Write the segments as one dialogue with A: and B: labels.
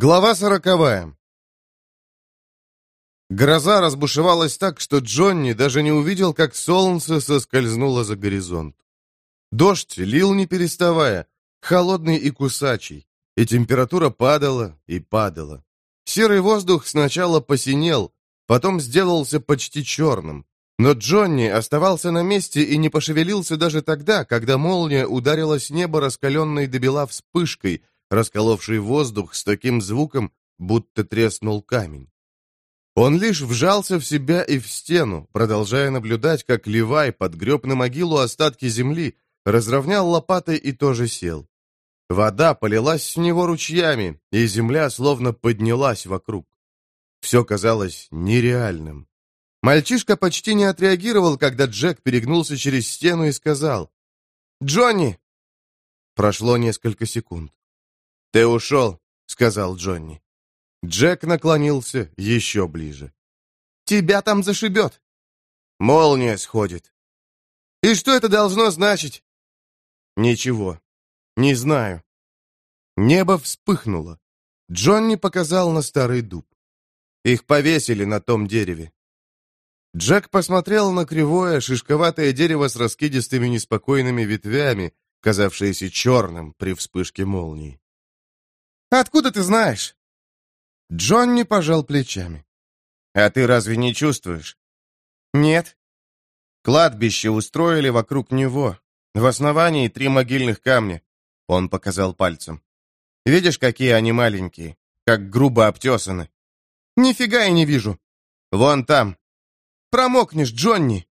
A: Глава сороковая. Гроза разбушевалась так, что Джонни даже не увидел, как солнце соскользнуло за горизонт. Дождь лил не переставая, холодный и кусачий, и температура падала и падала. Серый воздух сначала посинел, потом сделался почти черным. Но Джонни оставался на месте и не пошевелился даже тогда, когда молния ударила с неба раскаленной до бела вспышкой — расколовший воздух с таким звуком, будто треснул камень. Он лишь вжался в себя и в стену, продолжая наблюдать, как Левай подгреб на могилу остатки земли, разровнял лопатой и тоже сел. Вода полилась с него ручьями, и земля словно поднялась вокруг. Все казалось нереальным. Мальчишка почти не отреагировал, когда Джек перегнулся через стену и сказал «Джонни!» Прошло несколько секунд. «Ты ушел», — сказал Джонни. Джек наклонился еще ближе. «Тебя там зашибет!» «Молния сходит». «И что это должно значить?» «Ничего. Не знаю». Небо вспыхнуло. Джонни показал на старый дуб. Их повесили на том дереве. Джек посмотрел на кривое, шишковатое дерево с раскидистыми неспокойными ветвями, казавшееся черным при вспышке молнии. Откуда ты знаешь?» Джонни пожал плечами. «А ты разве не чувствуешь?» «Нет». Кладбище устроили вокруг него. В основании три могильных камня. Он показал пальцем. «Видишь, какие они маленькие? Как грубо обтесаны». «Нифига я не вижу». «Вон там». «Промокнешь, Джонни».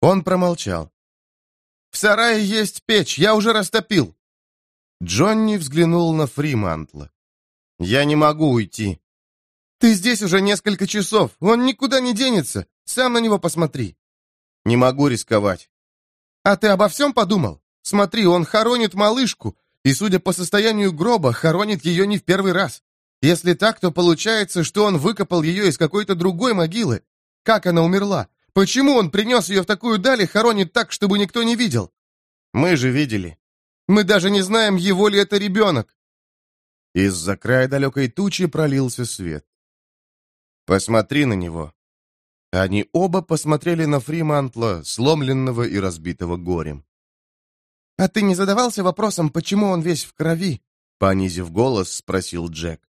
A: Он промолчал. «В сарае есть печь, я уже растопил». Джонни взглянул на Фримантла. «Я не могу уйти». «Ты здесь уже несколько часов, он никуда не денется. Сам на него посмотри». «Не могу рисковать». «А ты обо всем подумал? Смотри, он хоронит малышку, и, судя по состоянию гроба, хоронит ее не в первый раз. Если так, то получается, что он выкопал ее из какой-то другой могилы. Как она умерла? Почему он принес ее в такую даль и хоронит так, чтобы никто не видел?» «Мы же видели. Мы даже не знаем, его ли это ребенок!» Из-за края далекой тучи пролился свет. «Посмотри на него!» Они оба посмотрели на Фримантла, сломленного и разбитого горем. «А ты не задавался вопросом, почему он весь в крови?» Понизив голос, спросил Джек.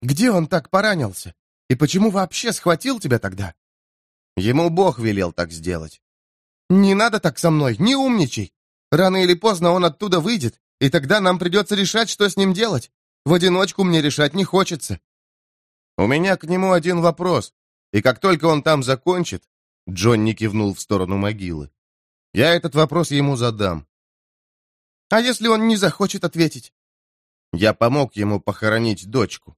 A: «Где он так поранился? И почему вообще схватил тебя тогда?» Ему Бог велел так сделать. «Не надо так со мной, не умничай! Рано или поздно он оттуда выйдет, и тогда нам придется решать, что с ним делать. В одиночку мне решать не хочется». «У меня к нему один вопрос, и как только он там закончит...» Джонни кивнул в сторону могилы. «Я этот вопрос ему задам». «А если он не захочет ответить?» Я помог ему похоронить дочку.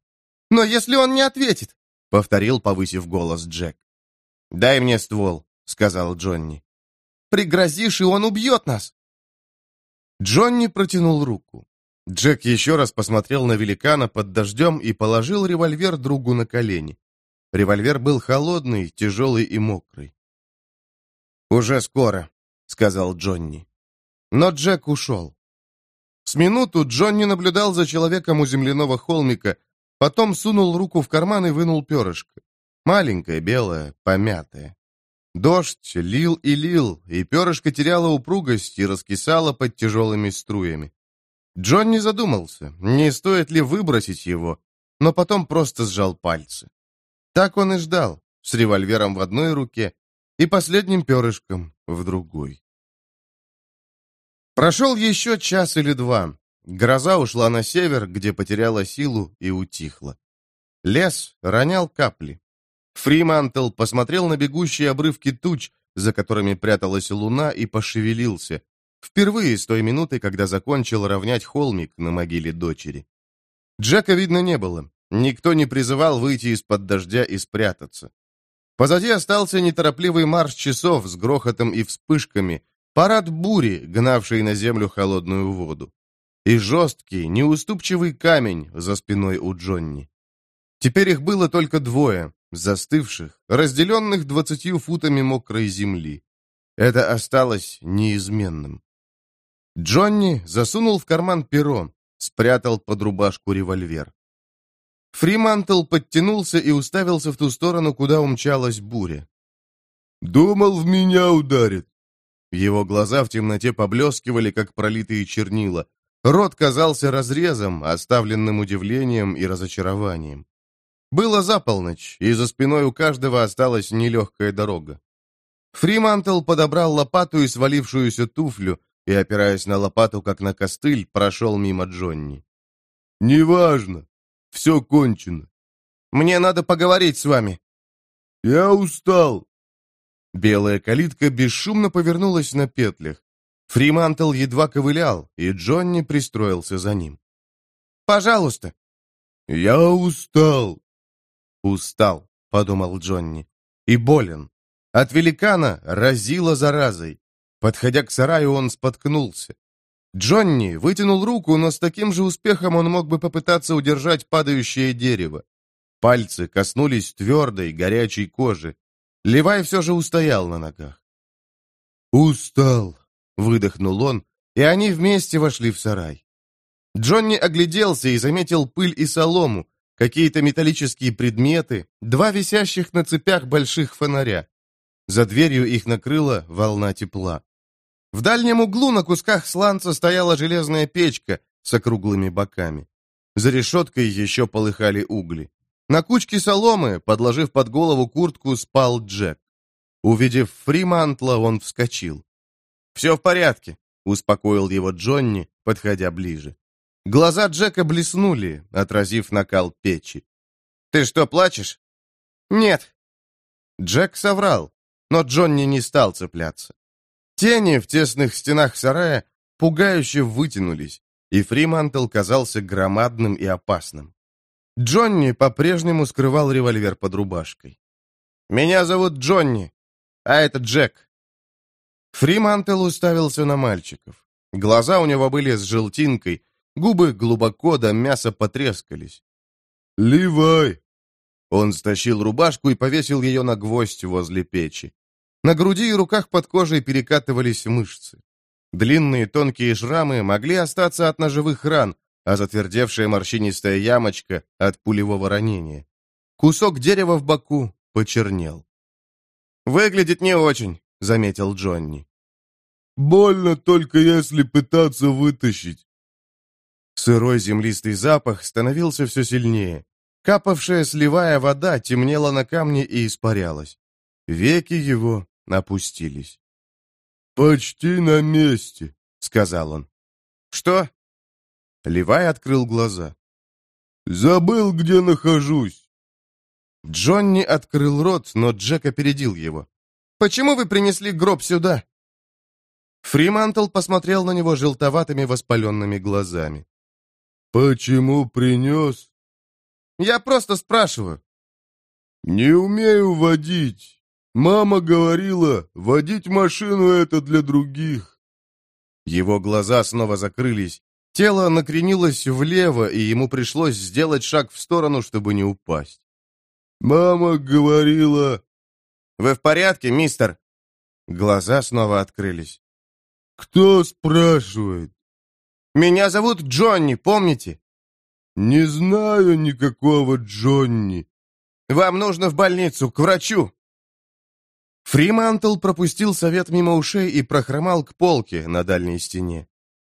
A: «Но если он не ответит?» — повторил, повысив голос Джек. «Дай мне ствол», — сказал Джонни. «Пригрозишь, и он убьет нас!» Джонни протянул руку. Джек еще раз посмотрел на великана под дождем и положил револьвер другу на колени. Револьвер был холодный, тяжелый и мокрый. «Уже скоро», — сказал Джонни. Но Джек ушел. С минуту Джонни наблюдал за человеком у земляного холмика, потом сунул руку в карман и вынул перышко. Маленькое, белое, помятое. Дождь лил и лил, и перышко теряло упругость и раскисало под тяжелыми струями. Джон не задумался, не стоит ли выбросить его, но потом просто сжал пальцы. Так он и ждал, с револьвером в одной руке и последним перышком в другой. Прошел еще час или два. Гроза ушла на север, где потеряла силу и утихла. Лес ронял капли. Фримантл посмотрел на бегущие обрывки туч, за которыми пряталась луна, и пошевелился. Впервые с той минуты, когда закончил равнять холмик на могиле дочери. Джека видно не было. Никто не призывал выйти из-под дождя и спрятаться. Позади остался неторопливый марш часов с грохотом и вспышками, парад бури, гнавший на землю холодную воду. И жесткий, неуступчивый камень за спиной у Джонни. Теперь их было только двое, застывших, разделенных двадцатью футами мокрой земли. Это осталось неизменным. Джонни засунул в карман перо, спрятал под рубашку револьвер. Фримантл подтянулся и уставился в ту сторону, куда умчалась буря. «Думал, в меня ударит». Его глаза в темноте поблескивали, как пролитые чернила. Рот казался разрезом, оставленным удивлением и разочарованием. Было за полночь, и за спиной у каждого осталась нелегкая дорога. Фримантл подобрал лопату и свалившуюся туфлю, и, опираясь на лопату, как на костыль, прошел мимо Джонни. «Неважно. Все кончено. Мне надо поговорить с вами». «Я устал». Белая калитка бесшумно повернулась на петлях. Фримантл едва ковылял, и Джонни пристроился за ним. «Пожалуйста». «Я устал». «Устал», — подумал Джонни, — «и болен. От великана разило заразой. Подходя к сараю, он споткнулся. Джонни вытянул руку, но с таким же успехом он мог бы попытаться удержать падающее дерево. Пальцы коснулись твердой, горячей кожи. Левай все же устоял на ногах. «Устал», — выдохнул он, и они вместе вошли в сарай. Джонни огляделся и заметил пыль и солому, какие-то металлические предметы, два висящих на цепях больших фонаря. За дверью их накрыла волна тепла. В дальнем углу на кусках сланца стояла железная печка с округлыми боками. За решеткой еще полыхали угли. На кучке соломы, подложив под голову куртку, спал Джек. Увидев Фримантла, он вскочил. «Все в порядке», — успокоил его Джонни, подходя ближе. Глаза Джека блеснули, отразив накал печи. «Ты что, плачешь?» «Нет». Джек соврал но Джонни не стал цепляться. Тени в тесных стенах сарая пугающе вытянулись, и Фримантл казался громадным и опасным. Джонни по-прежнему скрывал револьвер под рубашкой. «Меня зовут Джонни, а это Джек». Фримантл уставился на мальчиков. Глаза у него были с желтинкой, губы глубоко до мяса потрескались. «Ливай!» Он стащил рубашку и повесил ее на гвоздь возле печи. На груди и руках под кожей перекатывались мышцы. Длинные тонкие шрамы могли остаться от ножевых ран, а затвердевшая морщинистая ямочка — от пулевого ранения. Кусок дерева в боку почернел. «Выглядит не очень», — заметил Джонни. «Больно только если пытаться вытащить». Сырой землистый запах становился все сильнее. Капавшая сливая вода темнела на камне и испарялась. Веки его опустились. «Почти на месте», — сказал он. «Что?» Левай открыл глаза. «Забыл, где нахожусь». Джонни открыл рот, но Джек опередил его. «Почему вы принесли гроб сюда?» Фримантл посмотрел на него желтоватыми воспаленными глазами. «Почему принес?» «Я просто спрашиваю». «Не умею водить. Мама говорила, водить машину это для других. Его глаза снова закрылись. Тело накренилось влево, и ему пришлось сделать шаг в сторону, чтобы не упасть. Мама говорила... «Вы в порядке, мистер?» Глаза снова открылись. «Кто спрашивает?» «Меня зовут Джонни, помните?» «Не знаю никакого Джонни». «Вам нужно в больницу, к врачу». Фримантл пропустил совет мимо ушей и прохромал к полке на дальней стене.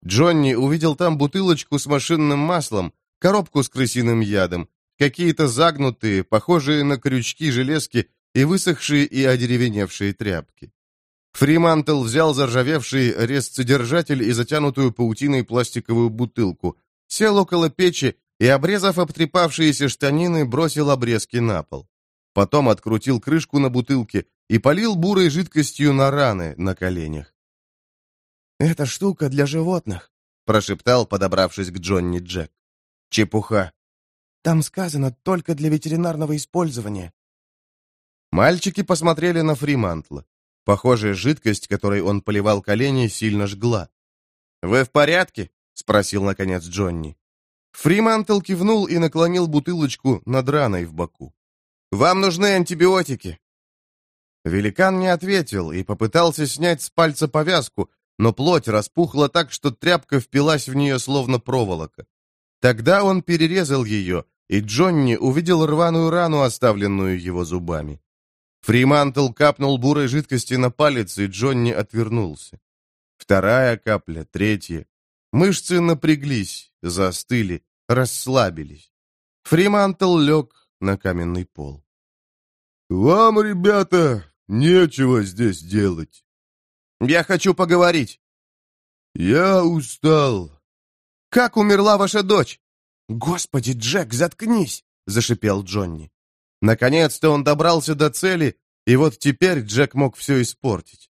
A: Джонни увидел там бутылочку с машинным маслом, коробку с крысиным ядом, какие-то загнутые, похожие на крючки железки и высохшие и одеревеневшие тряпки. Фримантл взял заржавевший резцедержатель и затянутую паутиной пластиковую бутылку, сел около печи и, обрезав обтрепавшиеся штанины, бросил обрезки на пол. Потом открутил крышку на бутылке и полил бурой жидкостью на раны на коленях. «Эта штука для животных», — прошептал, подобравшись к Джонни Джек. «Чепуха. Там сказано только для ветеринарного использования». Мальчики посмотрели на Фримантла. Похожая жидкость, которой он поливал колени, сильно жгла. «Вы в порядке?» — спросил, наконец, Джонни. Фримантл кивнул и наклонил бутылочку над раной в боку. Вам нужны антибиотики!» Великан не ответил и попытался снять с пальца повязку, но плоть распухла так, что тряпка впилась в нее словно проволока. Тогда он перерезал ее, и Джонни увидел рваную рану, оставленную его зубами. Фримантл капнул бурой жидкости на палец, и Джонни отвернулся. Вторая капля, третья. Мышцы напряглись, застыли, расслабились. Фримантл лег на каменный пол.
B: «Вам, ребята, нечего здесь делать».
A: «Я хочу поговорить».
B: «Я устал».
A: «Как умерла ваша дочь?» «Господи, Джек, заткнись!» — зашипел Джонни. Наконец-то он добрался до цели, и вот теперь Джек мог все испортить.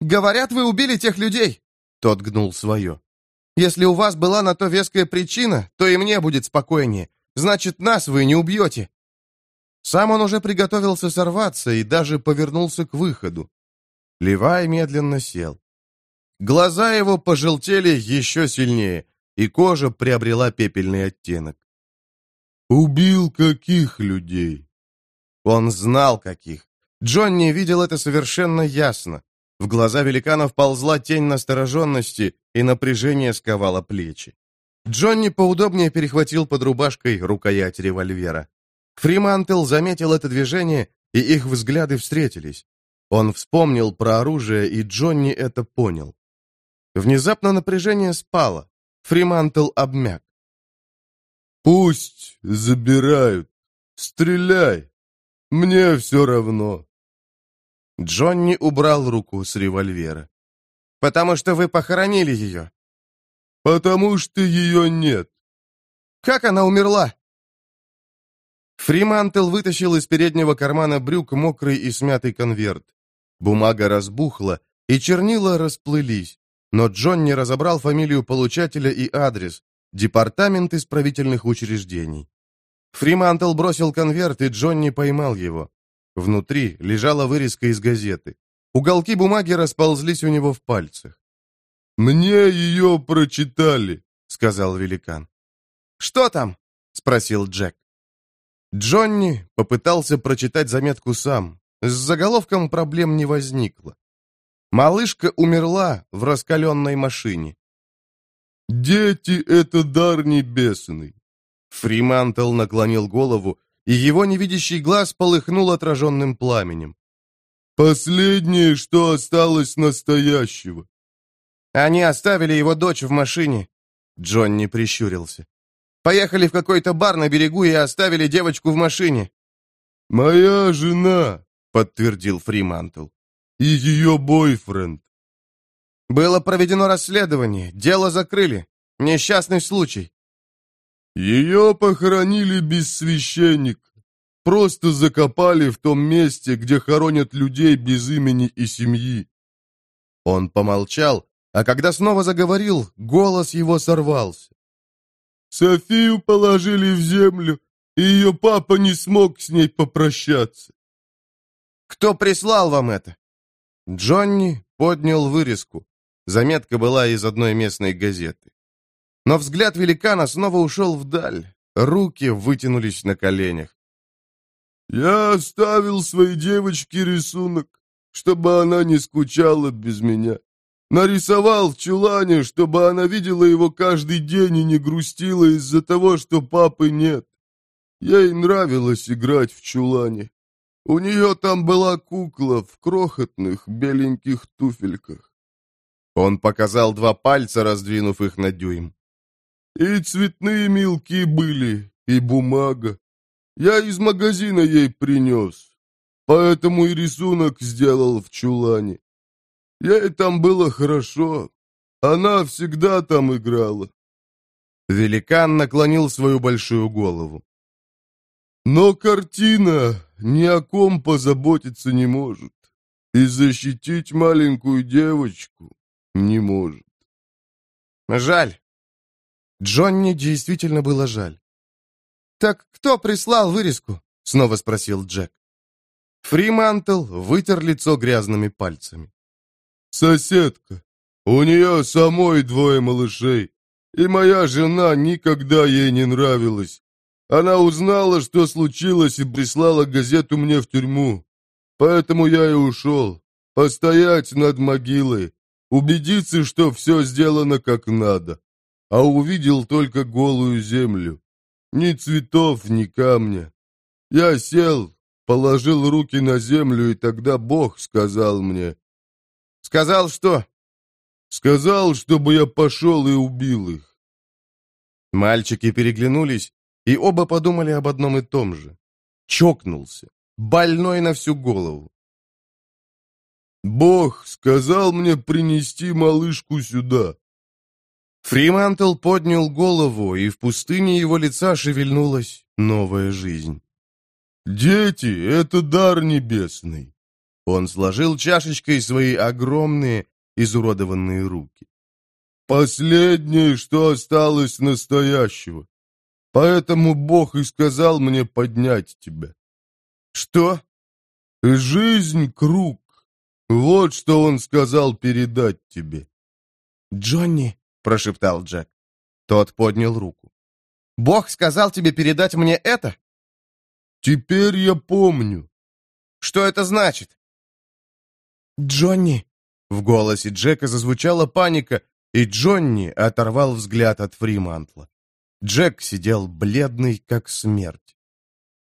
A: «Говорят, вы убили тех людей!» Тот гнул свое. «Если у вас была на то веская причина, то и мне будет спокойнее. Значит, нас вы не убьете!» Сам он уже приготовился сорваться и даже повернулся к выходу. Левай медленно сел. Глаза его пожелтели еще сильнее, и кожа приобрела пепельный оттенок.
B: «Убил каких людей?»
A: Он знал, каких. Джонни видел это совершенно ясно. В глаза великанов ползла тень настороженности, и напряжение сковало плечи. Джонни поудобнее перехватил под рубашкой рукоять револьвера. Фримантел заметил это движение, и их взгляды встретились. Он вспомнил про оружие, и Джонни это понял. Внезапно напряжение спало. Фримантел обмяк.
B: «Пусть забирают. Стреляй. Мне все равно».
A: Джонни убрал руку с револьвера. «Потому что вы похоронили ее».
B: «Потому что ее нет».
A: «Как она умерла?» Фримантел вытащил из переднего кармана брюк мокрый и смятый конверт. Бумага разбухла, и чернила расплылись, но Джонни разобрал фамилию получателя и адрес, департамент исправительных учреждений. Фримантел бросил конверт, и Джонни поймал его. Внутри лежала вырезка из газеты. Уголки бумаги расползлись у него в пальцах.
B: «Мне ее прочитали», — сказал великан.
A: «Что там?» — спросил Джек. Джонни попытался прочитать заметку сам. С заголовком проблем не возникло. Малышка умерла в раскаленной машине.
B: «Дети — это дар небесный!»
A: Фримантел наклонил голову, и его невидящий глаз полыхнул отраженным пламенем.
B: «Последнее, что осталось настоящего!»
A: «Они оставили его дочь в машине!» Джонни прищурился. Поехали в какой-то бар на берегу и оставили девочку в машине».
B: «Моя жена», — подтвердил
A: Фримантл.
B: «И ее бойфренд».
A: «Было проведено расследование, дело закрыли. Несчастный случай».
B: «Ее похоронили без священника. Просто закопали в том месте, где хоронят людей без имени и семьи».
A: Он помолчал, а когда снова заговорил, голос его сорвался.
B: Софию положили в землю, и ее папа не смог с ней попрощаться.
A: «Кто прислал вам это?» Джонни поднял вырезку. Заметка была из одной местной газеты. Но взгляд великана снова ушел вдаль. Руки вытянулись на коленях.
B: «Я оставил своей девочке рисунок, чтобы она не скучала без меня. Нарисовал в чулане, чтобы она видела его каждый день и не грустила из-за того, что папы нет. Ей нравилось играть в чулане. У нее там была кукла в крохотных беленьких туфельках.
A: Он показал два пальца, раздвинув их на дюйм.
B: И цветные мелки были, и бумага. Я из магазина ей принес, поэтому и рисунок сделал в чулане. Ей там было хорошо. Она всегда там играла.
A: Великан наклонил свою большую голову.
B: Но картина ни о ком позаботиться не может. И защитить маленькую девочку не может.
A: Жаль. Джонни действительно было жаль. «Так кто прислал вырезку?» — снова спросил Джек. Фримантл вытер лицо грязными пальцами.
B: Соседка. У нее самой двое малышей. И моя жена никогда ей не нравилась. Она узнала, что случилось, и прислала газету мне в тюрьму. Поэтому я и ушел. Постоять над могилой. Убедиться, что все сделано как надо. А увидел только голую землю. ни цветов, ни камня. Я сел, положил руки на землю, и тогда Бог сказал мне.
A: Сказал что?
B: Сказал, чтобы я пошел и убил их.
A: Мальчики переглянулись, и оба подумали об одном и том же. Чокнулся, больной на всю голову.
B: «Бог сказал мне принести малышку сюда».
A: Фримантл поднял голову, и в пустыне его лица шевельнулась новая жизнь.
B: «Дети — это дар небесный».
A: Он сложил чашечкой свои огромные, изуродованные руки.
B: «Последнее, что осталось настоящего. Поэтому Бог и сказал мне поднять тебя».
A: «Что?»
B: «Жизнь — круг. Вот что он сказал передать тебе».
A: «Джонни», — прошептал Джек. Тот поднял руку. «Бог сказал тебе передать мне это?»
B: «Теперь я помню».
A: «Что это значит?» «Джонни!» В голосе Джека зазвучала паника, и Джонни оторвал взгляд от Фримантла. Джек сидел бледный, как смерть.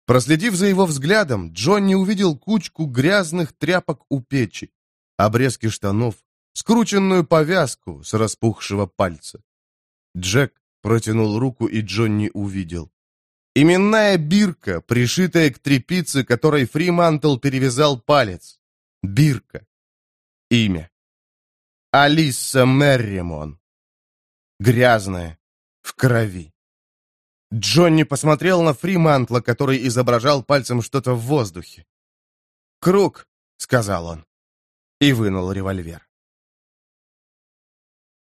A: Проследив за его взглядом, Джонни увидел кучку грязных тряпок у печи, обрезки штанов, скрученную повязку с распухшего пальца. Джек протянул руку, и Джонни увидел. Именная бирка, пришитая к трепице, которой Фримантл перевязал палец. Бирка. Имя. Алиса Мерримон. Грязная, в крови. Джонни посмотрел на Фримантла, который изображал пальцем что-то в воздухе. «Круг», — сказал он, и вынул револьвер.